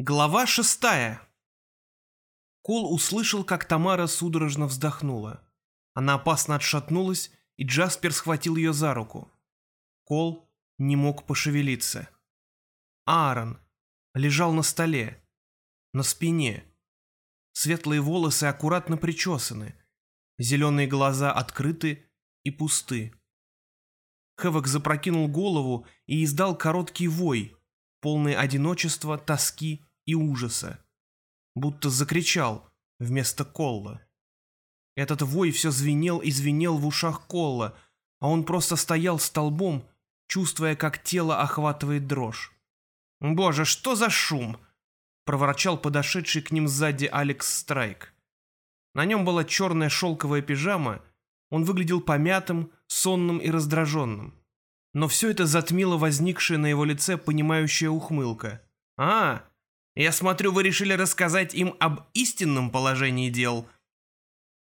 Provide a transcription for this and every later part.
Глава шестая. Кол услышал, как Тамара судорожно вздохнула. Она опасно отшатнулась, и Джаспер схватил ее за руку. Кол не мог пошевелиться. Аарон лежал на столе, на спине. Светлые волосы аккуратно причесаны, зеленые глаза открыты и пусты. Хэвок запрокинул голову и издал короткий вой, полный одиночества, тоски и ужаса. Будто закричал вместо Колла. Этот вой все звенел и звенел в ушах Колла, а он просто стоял столбом, чувствуя, как тело охватывает дрожь. «Боже, что за шум!» — проворчал подошедший к ним сзади Алекс Страйк. На нем была черная шелковая пижама, он выглядел помятым, сонным и раздраженным. Но все это затмило возникшая на его лице понимающая ухмылка. «А, я смотрю, вы решили рассказать им об истинном положении дел».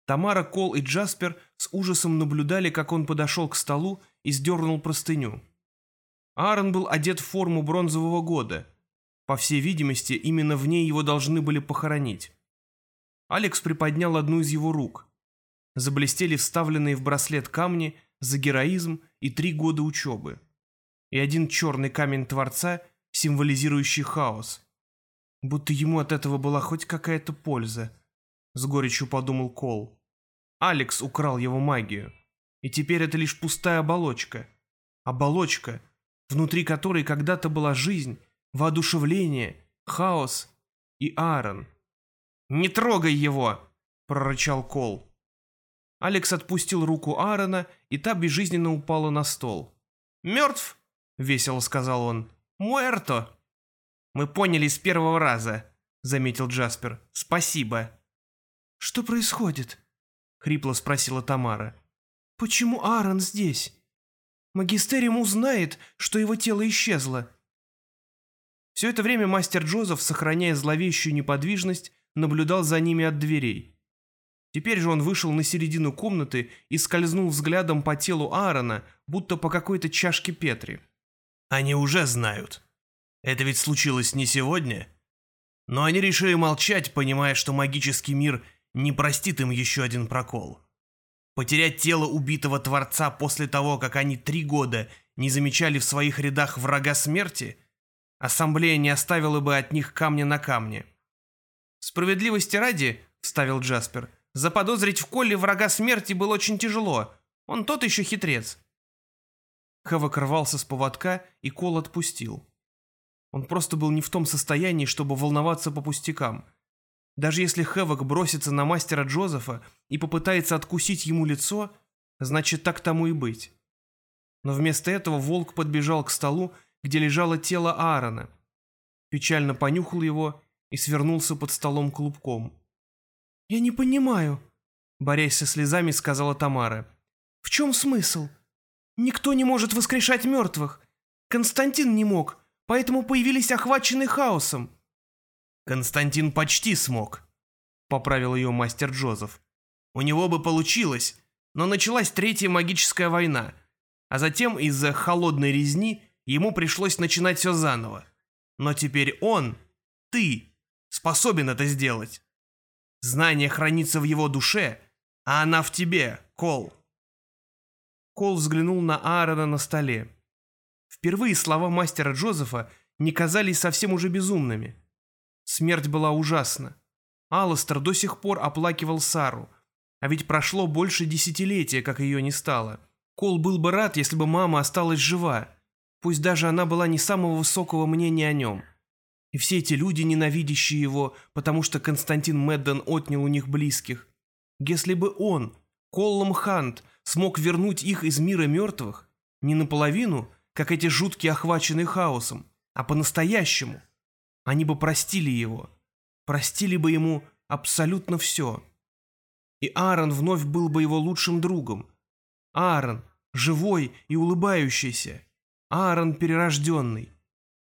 Тамара, Кол и Джаспер с ужасом наблюдали, как он подошел к столу и сдернул простыню. Аарон был одет в форму бронзового года. По всей видимости, именно в ней его должны были похоронить. Алекс приподнял одну из его рук. Заблестели вставленные в браслет камни за героизм и три года учебы. И один черный камень Творца, символизирующий хаос. Будто ему от этого была хоть какая-то польза, с горечью подумал Кол. Алекс украл его магию. И теперь это лишь пустая оболочка. Оболочка, внутри которой когда-то была жизнь, воодушевление, хаос и Аарон. «Не трогай его!» — прорычал Кол. Алекс отпустил руку Аарона, и та безжизненно упала на стол. «Мертв?» — весело сказал он. «Муэрто!» «Мы поняли с первого раза», — заметил Джаспер. «Спасибо». «Что происходит?» — хрипло спросила Тамара. «Почему Аарон здесь? Магистериум узнает, что его тело исчезло». Все это время мастер Джозеф, сохраняя зловещую неподвижность, наблюдал за ними от дверей. Теперь же он вышел на середину комнаты и скользнул взглядом по телу Аарона, будто по какой-то чашке Петри. «Они уже знают», это ведь случилось не сегодня. Но они решили молчать, понимая, что магический мир не простит им еще один прокол. Потерять тело убитого Творца после того, как они три года не замечали в своих рядах врага смерти, ассамблея не оставила бы от них камня на камне. «Справедливости ради», — вставил Джаспер, — «заподозрить в Колле врага смерти было очень тяжело. Он тот еще хитрец». Хэвок рвался с поводка, и Кол отпустил. Он просто был не в том состоянии, чтобы волноваться по пустякам. Даже если Хэвок бросится на мастера Джозефа и попытается откусить ему лицо, значит, так тому и быть. Но вместо этого волк подбежал к столу, где лежало тело Аарона. Печально понюхал его и свернулся под столом клубком. «Я не понимаю», — борясь со слезами, сказала Тамара. «В чем смысл? Никто не может воскрешать мертвых. Константин не мог, поэтому появились охваченные хаосом». «Константин почти смог», — поправил ее мастер Джозеф. «У него бы получилось, но началась Третья магическая война, а затем из-за холодной резни ему пришлось начинать все заново. Но теперь он, ты, способен это сделать. Знание хранится в его душе, а она в тебе, Кол». Кол взглянул на Аарона на столе. Впервые слова мастера Джозефа не казались совсем уже безумными. Смерть была ужасна. Алластер до сих пор оплакивал Сару, а ведь прошло больше десятилетия, как ее не стало. Кол был бы рад, если бы мама осталась жива, пусть даже она была не самого высокого мнения о нем. И все эти люди, ненавидящие его, потому что Константин Медден отнял у них близких. Если бы он, Коллом Хант, смог вернуть их из мира мертвых, не наполовину, как эти жуткие, охваченные хаосом, а по-настоящему. Они бы простили его, простили бы ему абсолютно все. И Аарон вновь был бы его лучшим другом. Аарон, живой и улыбающийся. Аарон перерожденный.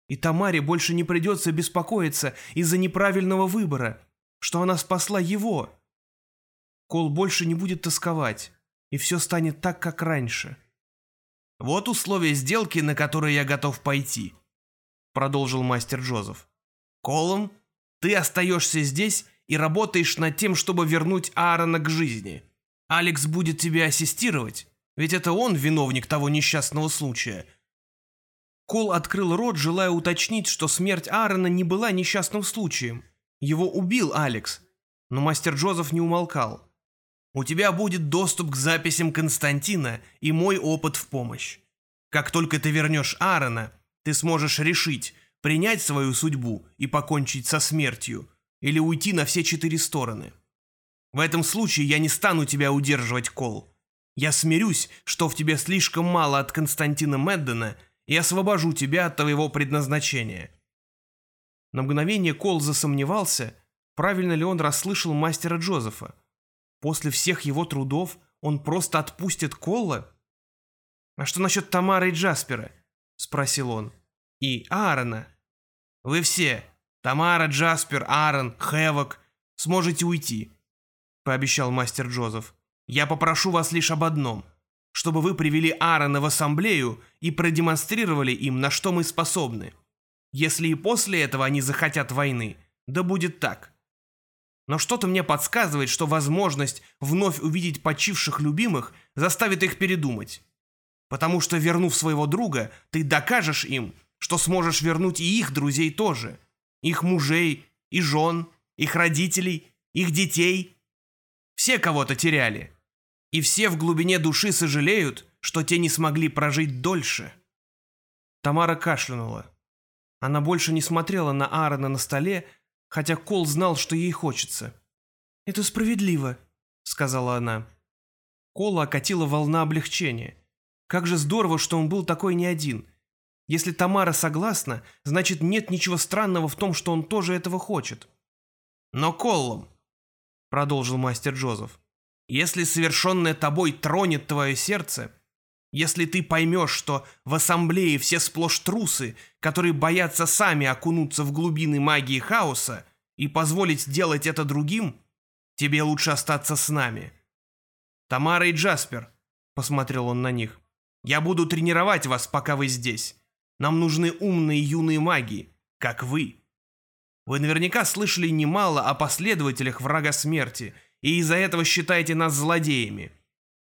И Тамаре больше не придется беспокоиться из-за неправильного выбора, что она спасла его. Кол больше не будет тосковать, и все станет так, как раньше. «Вот условия сделки, на которые я готов пойти», — продолжил мастер Джозеф. Колом, ты остаешься здесь и работаешь над тем, чтобы вернуть Аарона к жизни. Алекс будет тебе ассистировать, ведь это он виновник того несчастного случая. Кол открыл рот, желая уточнить, что смерть Аарона не была несчастным случаем. Его убил Алекс, но мастер Джозеф не умолкал. У тебя будет доступ к записям Константина и мой опыт в помощь. Как только ты вернешь Аарона, ты сможешь решить, принять свою судьбу и покончить со смертью, или уйти на все четыре стороны. В этом случае я не стану тебя удерживать, Кол. Я смирюсь, что в тебе слишком мало от Константина Меддена, и освобожу тебя от твоего предназначения». На мгновение Кол засомневался, правильно ли он расслышал мастера Джозефа. После всех его трудов он просто отпустит Колла? «А что насчет Тамары и Джаспера?» — спросил он. «И Аарона?» «Вы все, Тамара, Джаспер, Аарон, Хэвок, сможете уйти», — пообещал мастер Джозеф. «Я попрошу вас лишь об одном, чтобы вы привели Аарона в ассамблею и продемонстрировали им, на что мы способны. Если и после этого они захотят войны, да будет так. Но что-то мне подсказывает, что возможность вновь увидеть почивших любимых заставит их передумать. Потому что, вернув своего друга, ты докажешь им, что сможешь вернуть и их друзей тоже. Их мужей, и жен, их родителей, их детей. Все кого-то теряли. И все в глубине души сожалеют, что те не смогли прожить дольше. Тамара кашлянула. Она больше не смотрела на Аарона на столе, хотя Кол знал, что ей хочется. «Это справедливо», — сказала она. Кола окатила волна облегчения. Как же здорово, что он был такой не один. Если Тамара согласна, значит нет ничего странного в том, что он тоже этого хочет. Но Коллом, продолжил мастер Джозеф, если совершенное тобой тронет твое сердце, если ты поймешь, что в ассамблее все сплошь трусы, которые боятся сами окунуться в глубины магии хаоса и позволить делать это другим, тебе лучше остаться с нами. Тамара и Джаспер, посмотрел он на них, я буду тренировать вас, пока вы здесь. Нам нужны умные юные маги, как вы. Вы наверняка слышали немало о последователях врага смерти, и из-за этого считаете нас злодеями.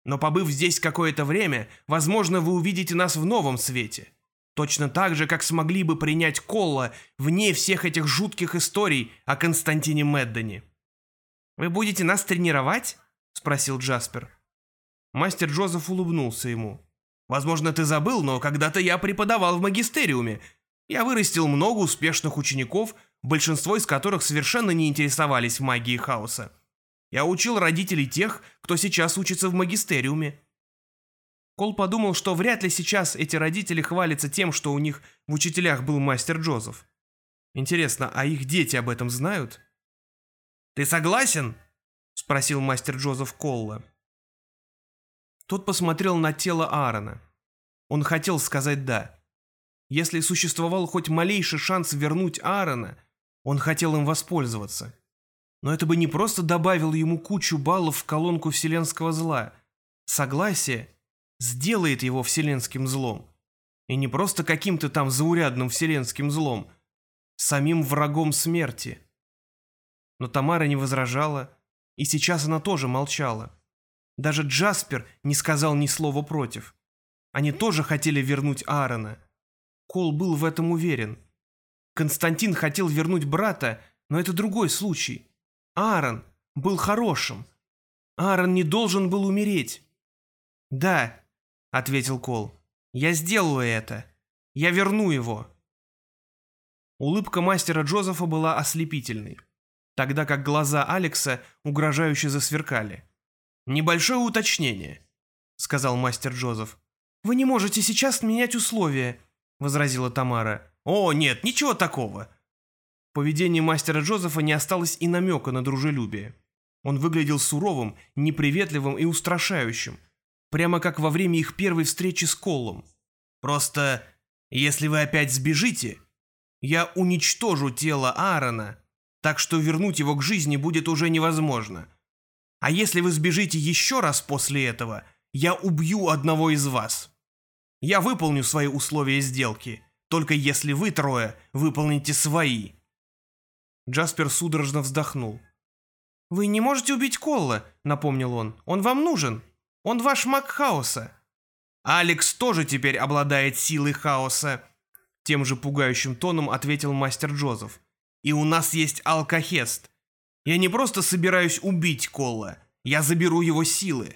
Но побыв здесь какое-то время, возможно, вы увидите нас в новом свете. Точно так же, как смогли бы принять Колла вне всех этих жутких историй о Константине Меддоне. «Вы будете нас тренировать?» — спросил Джаспер. Мастер Джозеф улыбнулся ему. Возможно, ты забыл, но когда-то я преподавал в магистериуме. Я вырастил много успешных учеников, большинство из которых совершенно не интересовались магией хаоса. Я учил родителей тех, кто сейчас учится в магистериуме. Кол подумал, что вряд ли сейчас эти родители хвалятся тем, что у них в учителях был мастер Джозеф. Интересно, а их дети об этом знают? «Ты согласен?» — спросил мастер Джозеф Колла. Тот посмотрел на тело Аарона. Он хотел сказать «да». Если существовал хоть малейший шанс вернуть Аарона, он хотел им воспользоваться. Но это бы не просто добавило ему кучу баллов в колонку вселенского зла. Согласие сделает его вселенским злом. И не просто каким-то там заурядным вселенским злом, самим врагом смерти. Но Тамара не возражала, и сейчас она тоже молчала. Даже Джаспер не сказал ни слова против. Они тоже хотели вернуть Аарона. Кол был в этом уверен. Константин хотел вернуть брата, но это другой случай. Аарон был хорошим. Аарон не должен был умереть. «Да», — ответил Кол, — «я сделаю это. Я верну его». Улыбка мастера Джозефа была ослепительной, тогда как глаза Алекса угрожающе засверкали. «Небольшое уточнение», — сказал мастер Джозеф. «Вы не можете сейчас менять условия», — возразила Тамара. «О, нет, ничего такого». Поведении мастера Джозефа не осталось и намека на дружелюбие. Он выглядел суровым, неприветливым и устрашающим, прямо как во время их первой встречи с Коллом. «Просто, если вы опять сбежите, я уничтожу тело Аарона, так что вернуть его к жизни будет уже невозможно. А если вы сбежите еще раз после этого, я убью одного из вас. Я выполню свои условия сделки, только если вы трое выполните свои. Джаспер судорожно вздохнул. «Вы не можете убить Колла», — напомнил он. «Он вам нужен. Он ваш маг хаоса». «Алекс тоже теперь обладает силой хаоса», — тем же пугающим тоном ответил мастер Джозеф. «И у нас есть алкохест. Я не просто собираюсь убить Колла, я заберу его силы».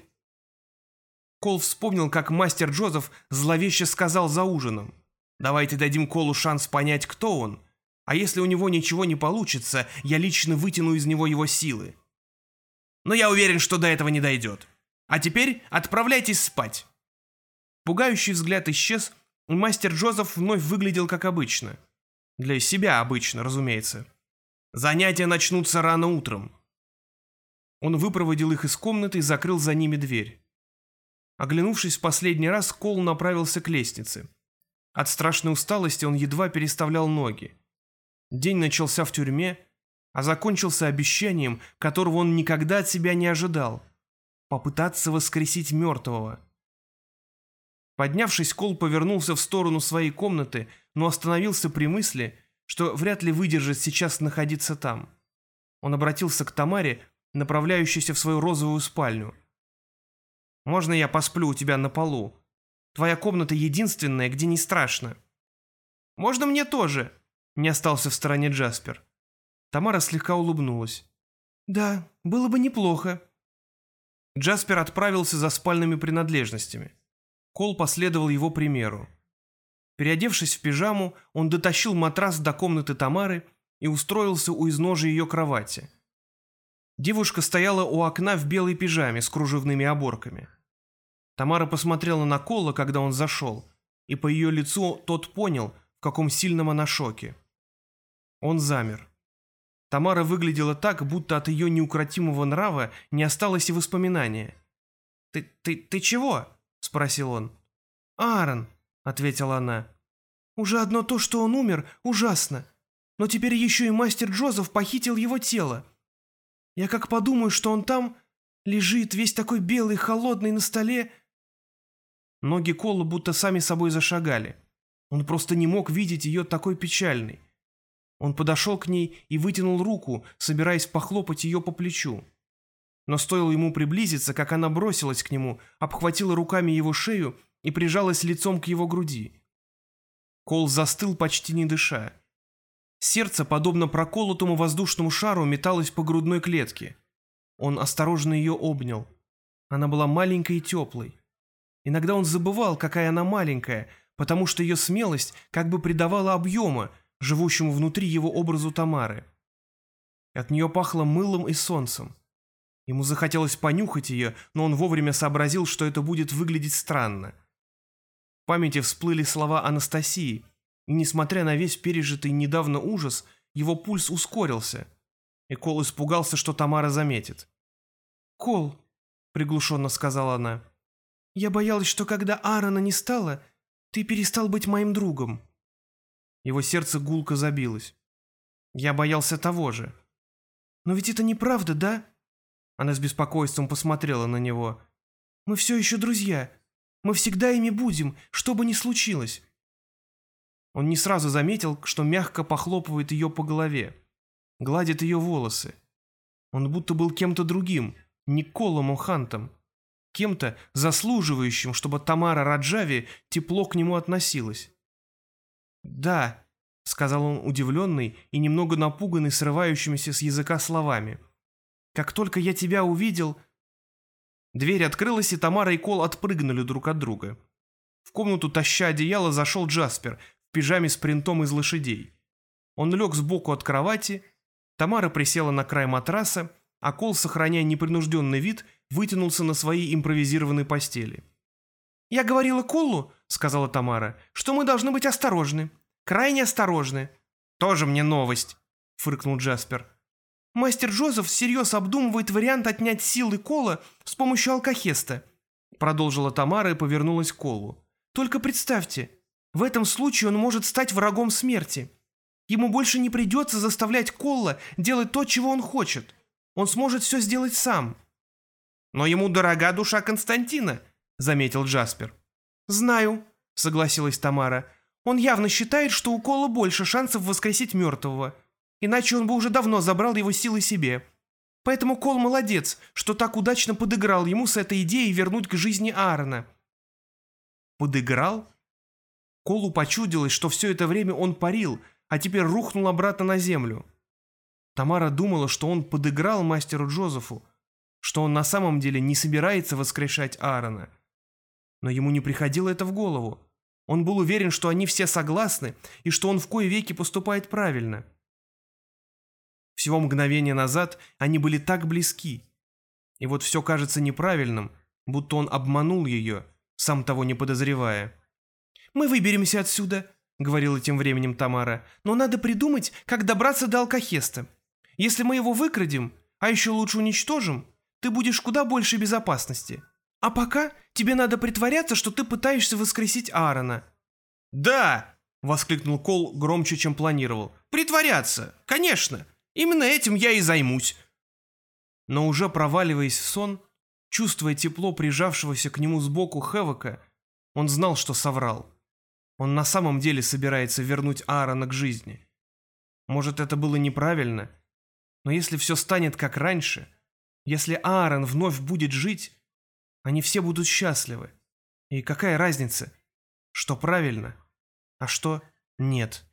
Кол вспомнил, как мастер Джозеф зловеще сказал за ужином. «Давайте дадим Колу шанс понять, кто он, а если у него ничего не получится, я лично вытяну из него его силы. Но я уверен, что до этого не дойдет. А теперь отправляйтесь спать». Пугающий взгляд исчез, и мастер Джозеф вновь выглядел как обычно. Для себя обычно, разумеется. Занятия начнутся рано утром. Он выпроводил их из комнаты и закрыл за ними дверь. Оглянувшись в последний раз, Кол направился к лестнице. От страшной усталости он едва переставлял ноги. День начался в тюрьме, а закончился обещанием, которого он никогда от себя не ожидал — попытаться воскресить мертвого. Поднявшись, Кол повернулся в сторону своей комнаты, но остановился при мысли, что вряд ли выдержит сейчас находиться там. Он обратился к Тамаре, направляющейся в свою розовую спальню. «Можно я посплю у тебя на полу? Твоя комната единственная, где не страшно». «Можно мне тоже?» — не остался в стороне Джаспер. Тамара слегка улыбнулась. «Да, было бы неплохо». Джаспер отправился за спальными принадлежностями. Кол последовал его примеру. Переодевшись в пижаму, он дотащил матрас до комнаты Тамары и устроился у изножия ее кровати. Девушка стояла у окна в белой пижаме с кружевными оборками. Тамара посмотрела на Кола, когда он зашел, и по ее лицу тот понял, в каком сильном она шоке. Он замер. Тамара выглядела так, будто от ее неукротимого нрава не осталось и воспоминания. «Ты, ты, ты чего?» — спросил он. «Аарон», — ответила она. «Уже одно то, что он умер, ужасно. Но теперь еще и мастер Джозеф похитил его тело. Я как подумаю, что он там лежит, весь такой белый, холодный на столе...» Ноги Колла будто сами собой зашагали. Он просто не мог видеть ее такой печальной. Он подошел к ней и вытянул руку, собираясь похлопать ее по плечу. Но стоило ему приблизиться, как она бросилась к нему, обхватила руками его шею и прижалась лицом к его груди. Кол застыл, почти не дыша. Сердце, подобно проколотому воздушному шару, металось по грудной клетке. Он осторожно ее обнял. Она была маленькой и теплой. Иногда он забывал, какая она маленькая, потому что ее смелость как бы придавала объема, живущему внутри его образу Тамары. От нее пахло мылом и солнцем. Ему захотелось понюхать ее, но он вовремя сообразил, что это будет выглядеть странно. В памяти всплыли слова Анастасии, и, несмотря на весь пережитый недавно ужас, его пульс ускорился, и Кол испугался, что Тамара заметит. «Кол», — приглушенно сказала она, — «я боялась, что когда Аарона не стало, ты перестал быть моим другом». Его сердце гулко забилось. Я боялся того же. «Но ведь это неправда, да?» Она с беспокойством посмотрела на него. «Мы все еще друзья. Мы всегда ими будем, что бы ни случилось». Он не сразу заметил, что мягко похлопывает ее по голове, гладит ее волосы. Он будто был кем-то другим, не Колом Хантом, кем-то заслуживающим, чтобы Тамара Раджави тепло к нему относилась. «Да», — сказал он удивленный и немного напуганный срывающимися с языка словами. «Как только я тебя увидел...» Дверь открылась, и Тамара и Кол отпрыгнули друг от друга. В комнату, таща одеяло, зашел Джаспер в пижаме с принтом из лошадей. Он лег сбоку от кровати, Тамара присела на край матраса, а Кол, сохраняя непринужденный вид, вытянулся на своей импровизированной постели. «Я говорила Колу, — сказала Тамара, — что мы должны быть осторожны. Крайне осторожны. Тоже мне новость, — фыркнул Джаспер. Мастер Джозеф всерьез обдумывает вариант отнять силы Кола с помощью алкохеста, — продолжила Тамара и повернулась к Колу. Только представьте, в этом случае он может стать врагом смерти. Ему больше не придется заставлять Колла делать то, чего он хочет. Он сможет все сделать сам. Но ему дорога душа Константина, — заметил Джаспер. «Знаю», — согласилась Тамара. «Он явно считает, что у Кола больше шансов воскресить мертвого. иначе он бы уже давно забрал его силы себе. Поэтому Кол молодец, что так удачно подыграл ему с этой идеей вернуть к жизни Аарона. Подыграл? Колу почудилось, что все это время он парил, а теперь рухнул обратно на землю. Тамара думала, что он подыграл мастеру Джозефу, что он на самом деле не собирается воскрешать Аарона. Но ему не приходило это в голову. Он был уверен, что они все согласны и что он в кое веки поступает правильно. Всего мгновение назад они были так близки. И вот все кажется неправильным, будто он обманул ее, сам того не подозревая. «Мы выберемся отсюда», — говорила тем временем Тамара, «но надо придумать, как добраться до Алкахеста. Если мы его выкрадем, а еще лучше уничтожим, ты будешь куда больше безопасности. А пока тебе надо притворяться, что ты пытаешься воскресить Аарона». «Да!» — воскликнул Кол громче, чем планировал. «Притворяться! Конечно! Именно этим я и займусь!» Но уже проваливаясь в сон, чувствуя тепло прижавшегося к нему сбоку Хевока, он знал, что соврал. Он на самом деле собирается вернуть Аарона к жизни. Может, это было неправильно, но если все станет как раньше, если Аарон вновь будет жить, они все будут счастливы. И какая разница, что правильно, а что нет?